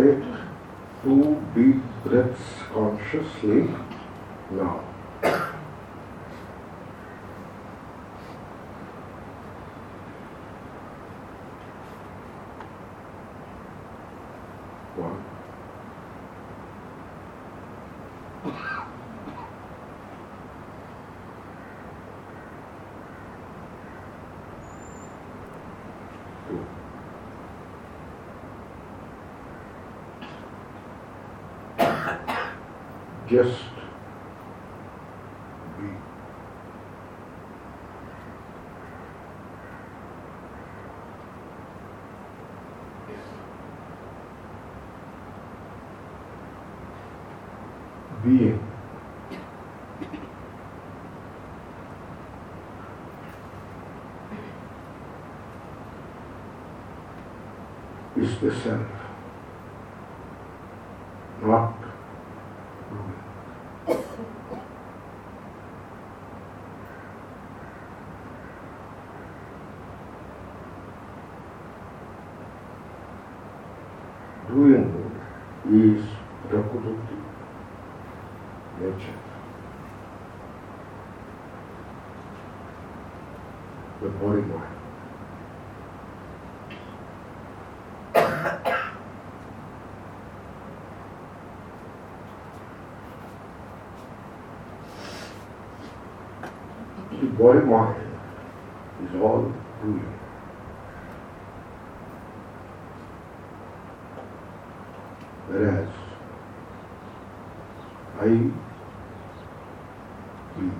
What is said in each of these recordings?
Take two deep breaths consciously now. One. Two. Just be. Being. Is the self, not doing. Doing is Prakriti, nature. The body mind. The body mind is all doing. Whereas I be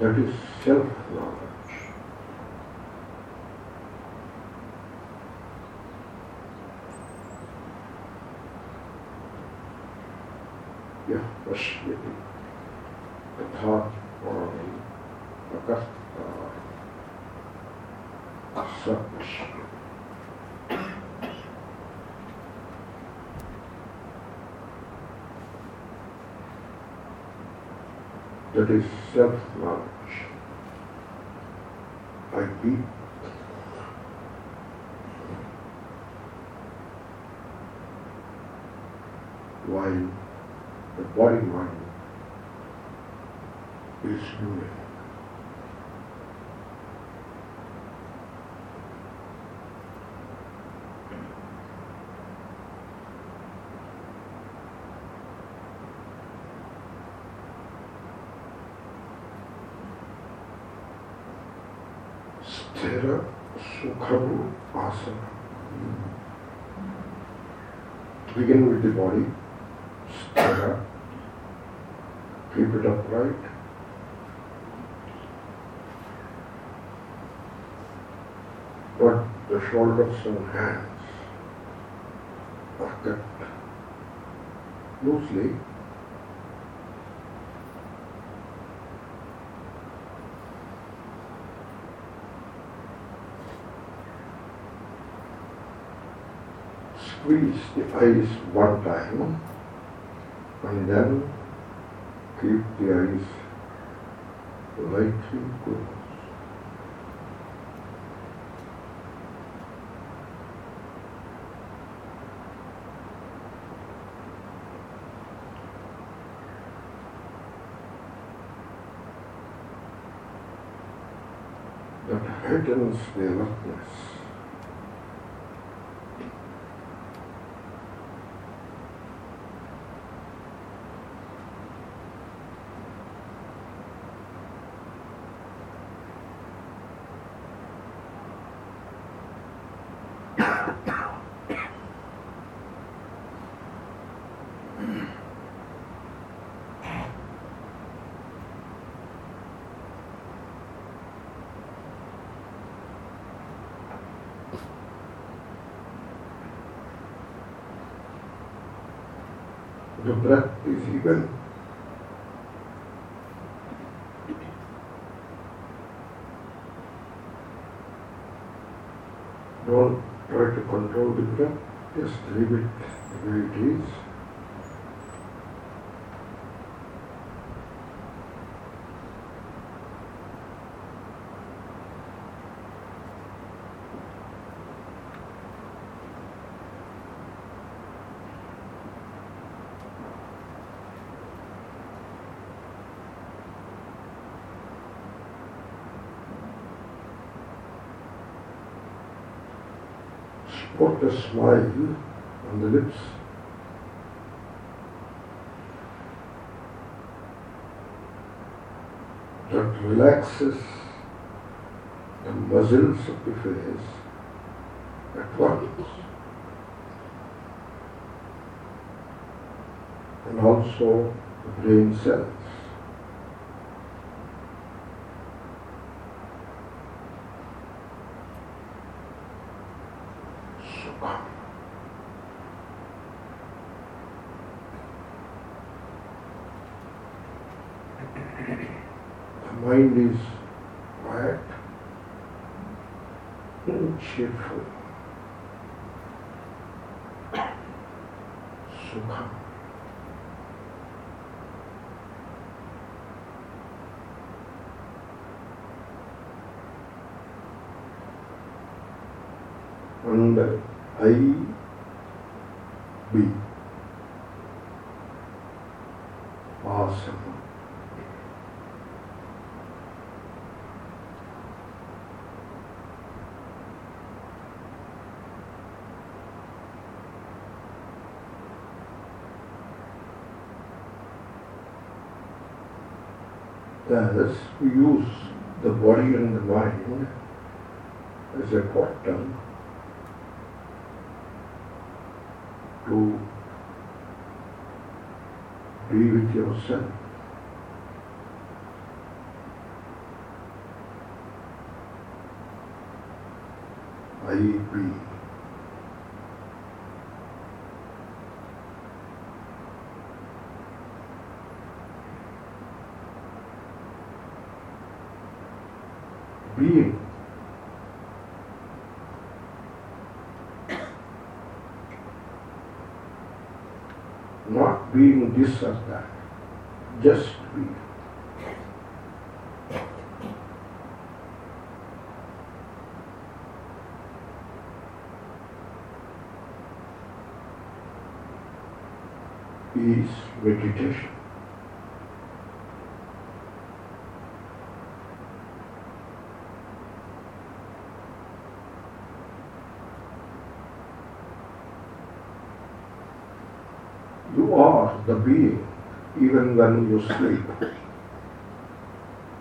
that is self-knowledge. While the body mind is doing. Sthira Sukham Asana. Begin with the body. Upright. But the shoulders and hands are kept loosely. Squeeze the eyes one time and then keep the eyes lightly closed. That heightens the alertness. The breath is even. Don't try to control the breath, just leave it the way it is. A smile on the lips. That relaxes the muscles of the face at once. And also the brain cells. Sukha. The mind is quiet and cheerful. Sukha. Under I B asana. Thus, we use the body and the mind as a portal to be with yourself. I be. Being. This or that, just be. Is meditation. You are the being even when you sleep.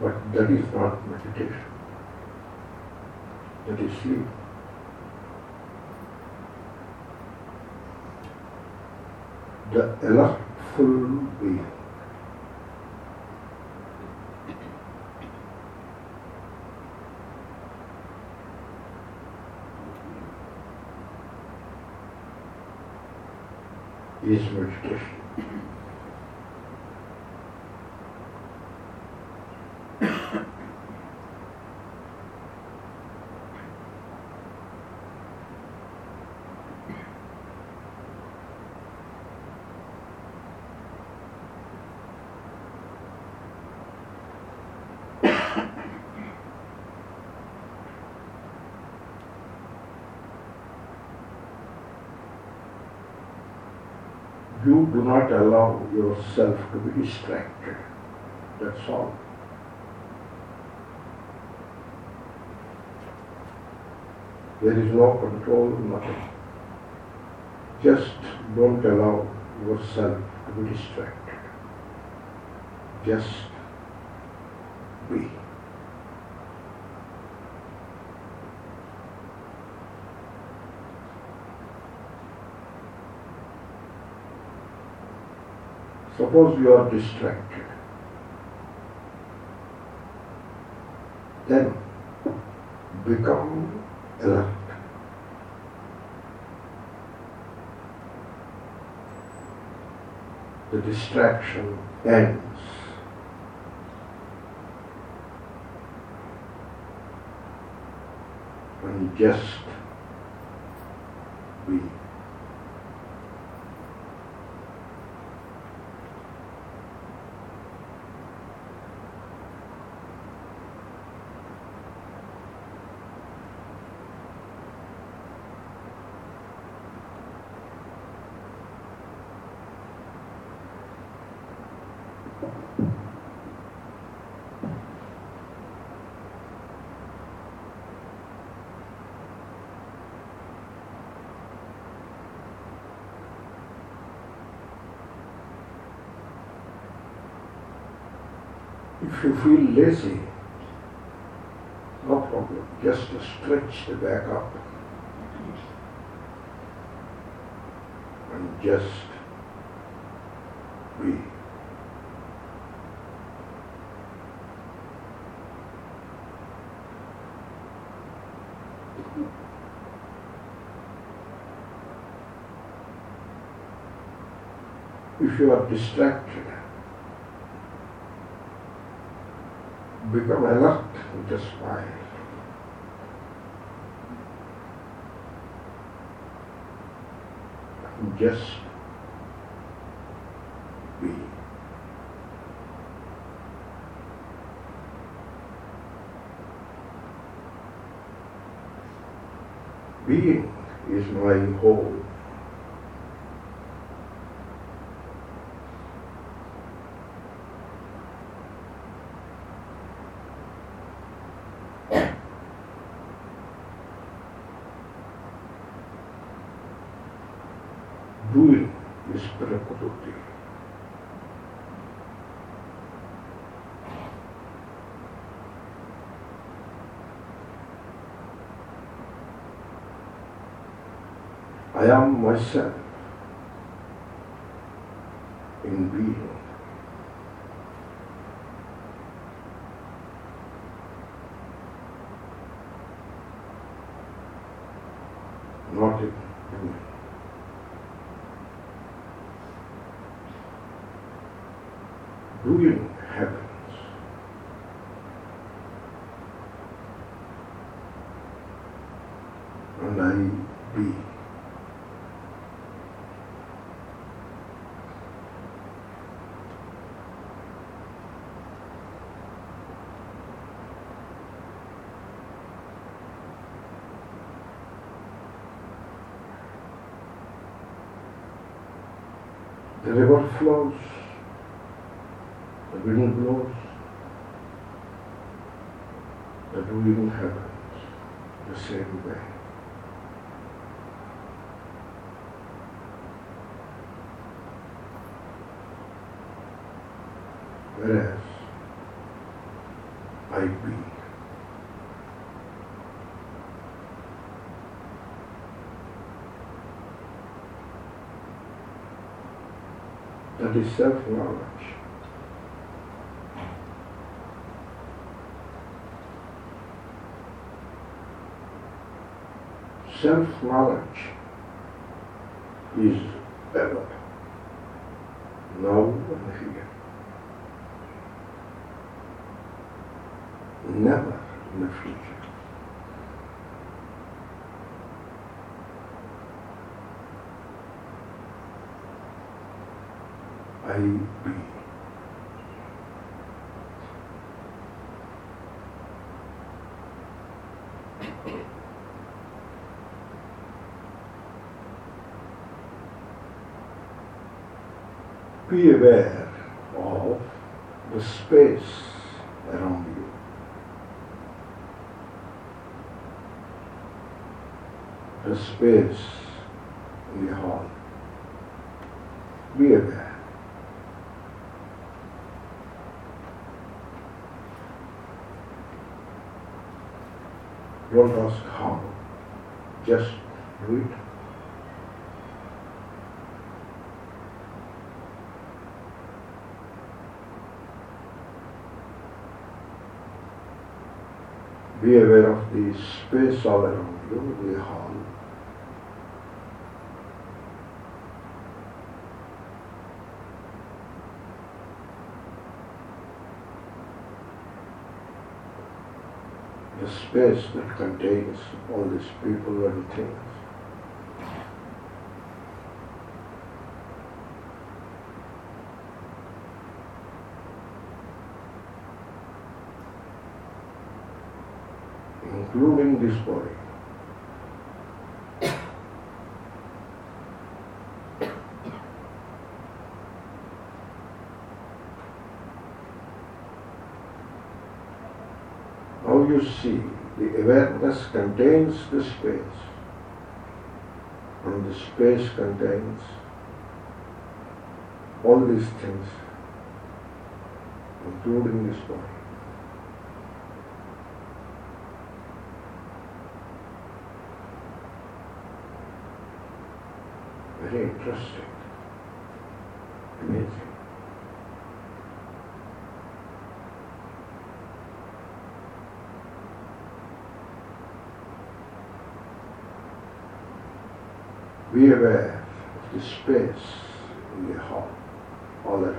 But that is not meditation. That is sleep. The alertful being. is meditation. You do not allow yourself to be distracted. That's all. There is no control, nothing. Just don't allow yourself to be distracted. Just be. Suppose you are distracted. Then become alert. The distraction ends. You just be. If you feel lazy, no problem. Just stretch the back up and just be. If you are distracted, become alert with a smile. Just be. Being is my whole. Doing is Prakriti. I am myself in being. Not in doing. Doing happens. And I be. River flows, the wind blows, the doing happens the same way. Whereas I be. That is self-knowledge. Self-knowledge is ever, now and here. Never in the future. I be. Be aware of the space around you. The space in the hall. Be aware. Don't ask how. Just do it. Be aware of the space all around you, the hall. The space that contains all these people and things. including this body. Now you see the awareness contains the space, and the space contains all these things including this body. Very interesting. Amazing. Be aware of the space in the heart, all at.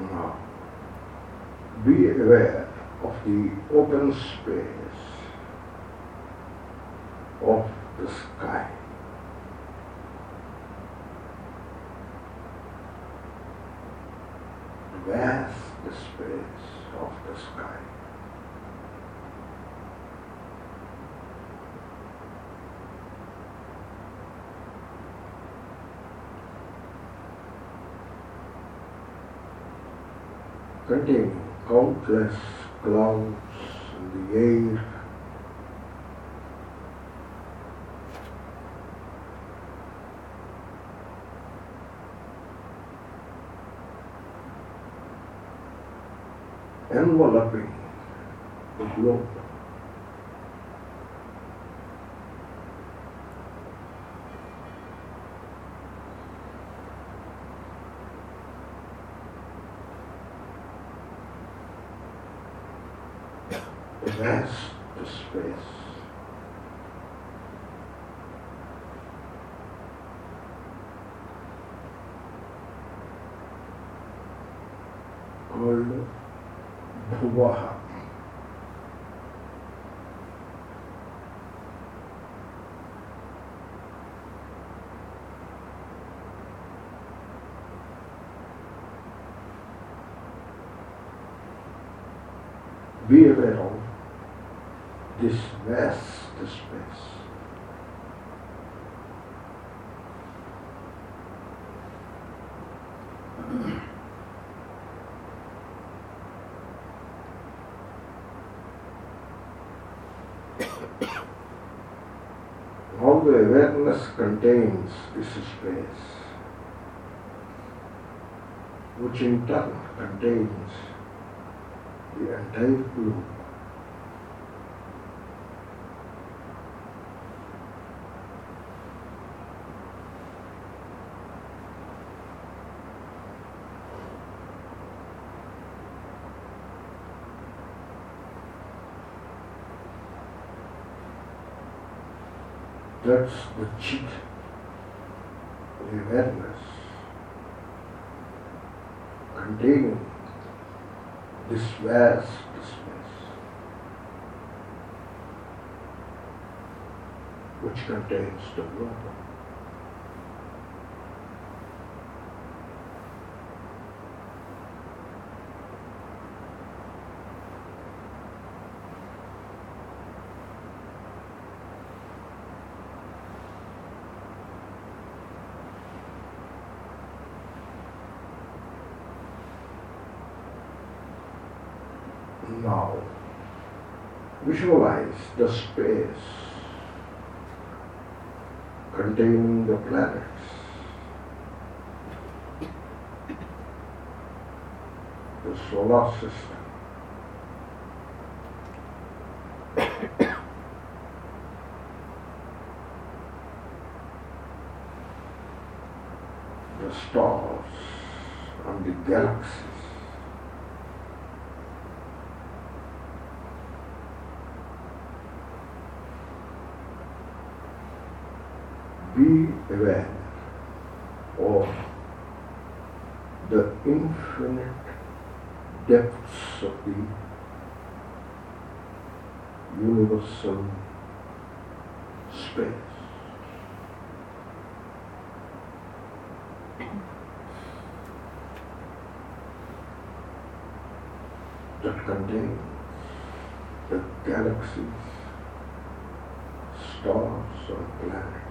Now, be aware of the open space of the sky. Vast space of the sky. containing countless clouds in the air enveloping the globe. A vast space. Called Bhuvaha. Be aware of this vast space. All the awareness contains this space, which in turn contains the entire globe. That's the chit, the awareness containing this vast space, which contains the globe. Now, visualize the space containing the planets. The solar system. the stars and the galaxies. be aware of the infinite depths of the universal space. That contains the galaxies, stars, and planets.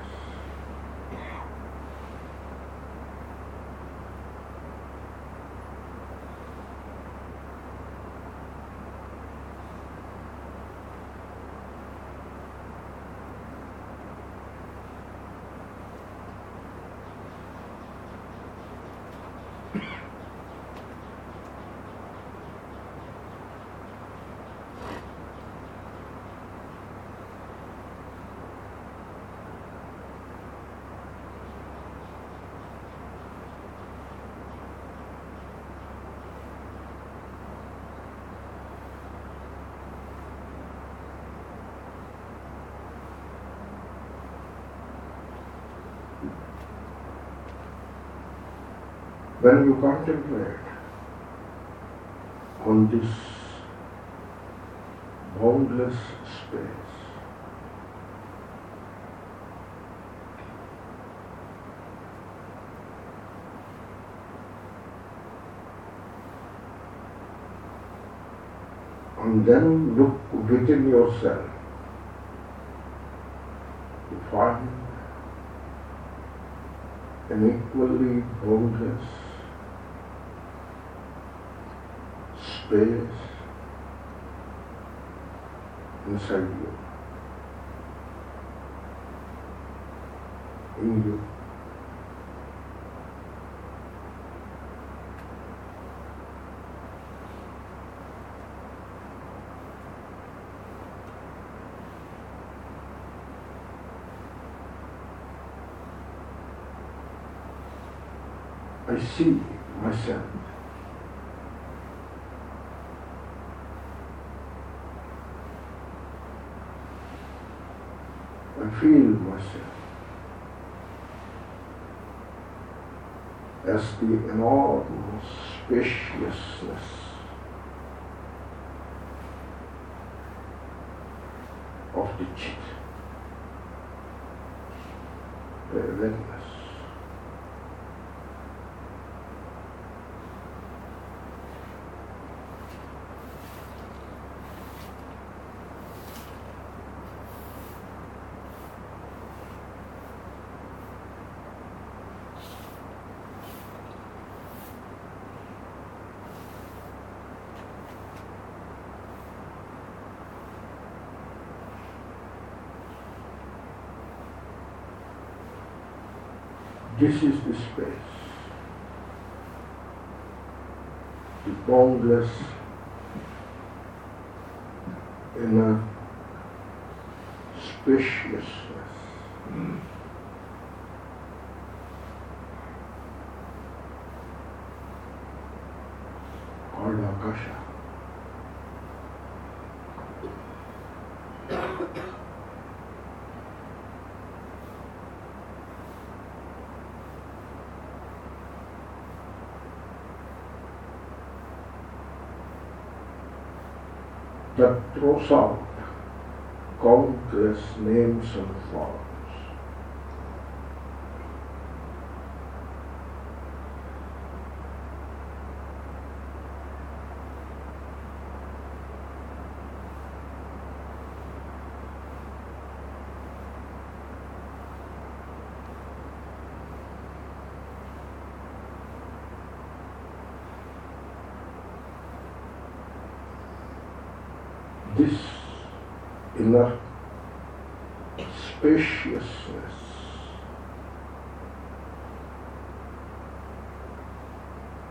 When you contemplate on this boundless space, and then look within yourself to find an equally boundless space inside you, in you. I see myself. Feel myself as the enormous spaciousness of the chit, uh, the awareness. This is the space, the boundless inner spaciousness. to songs called this name songs. This inner spaciousness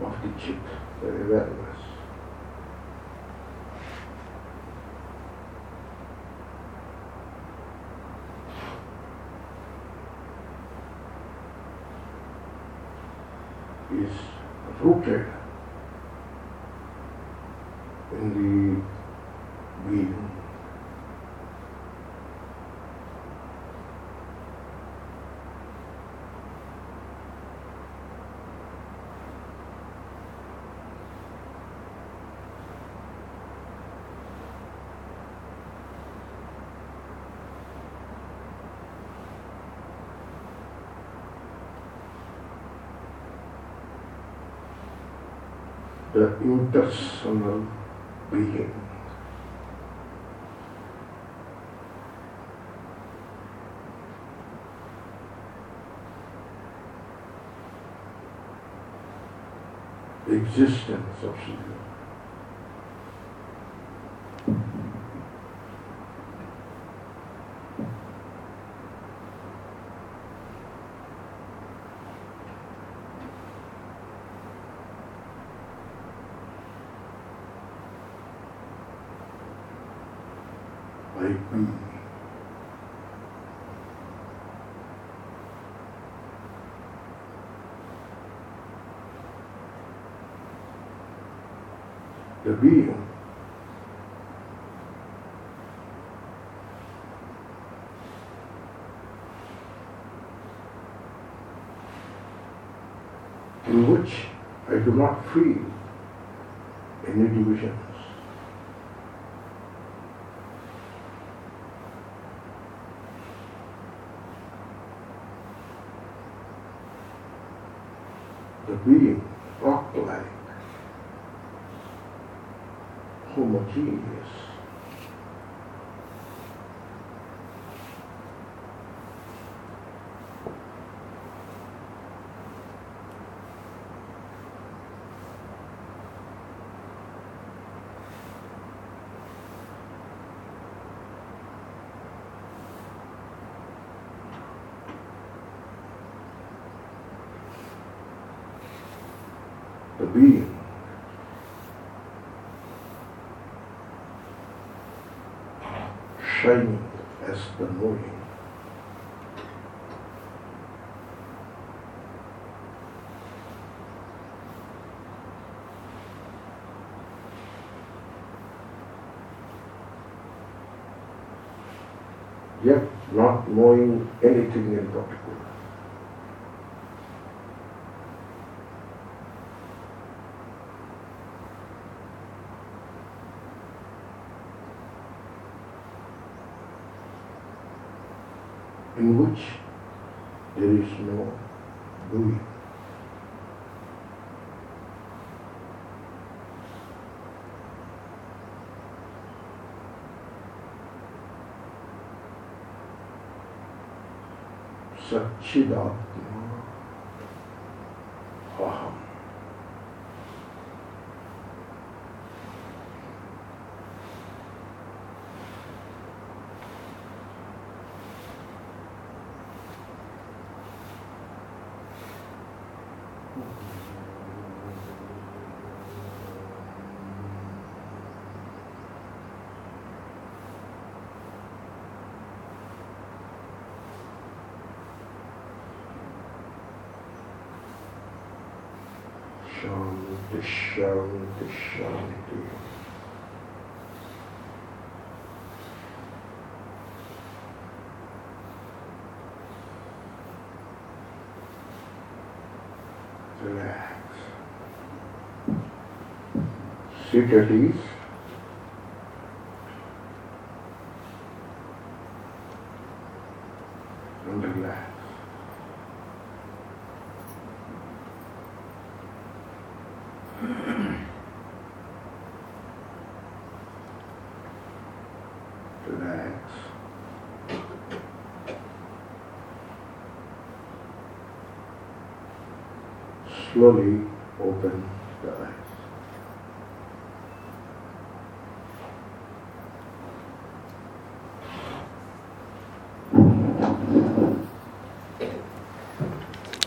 of the chit, the awareness. is rooted in the being. The impersonal being. Existence of Shiva. The being in which I do not feel any divisions. The the being. Shining as the knowing. Yet not knowing anything in particular. In which there is no doing. Satchidatma Relax. Sit at ease. And relax. Relax. Slowly.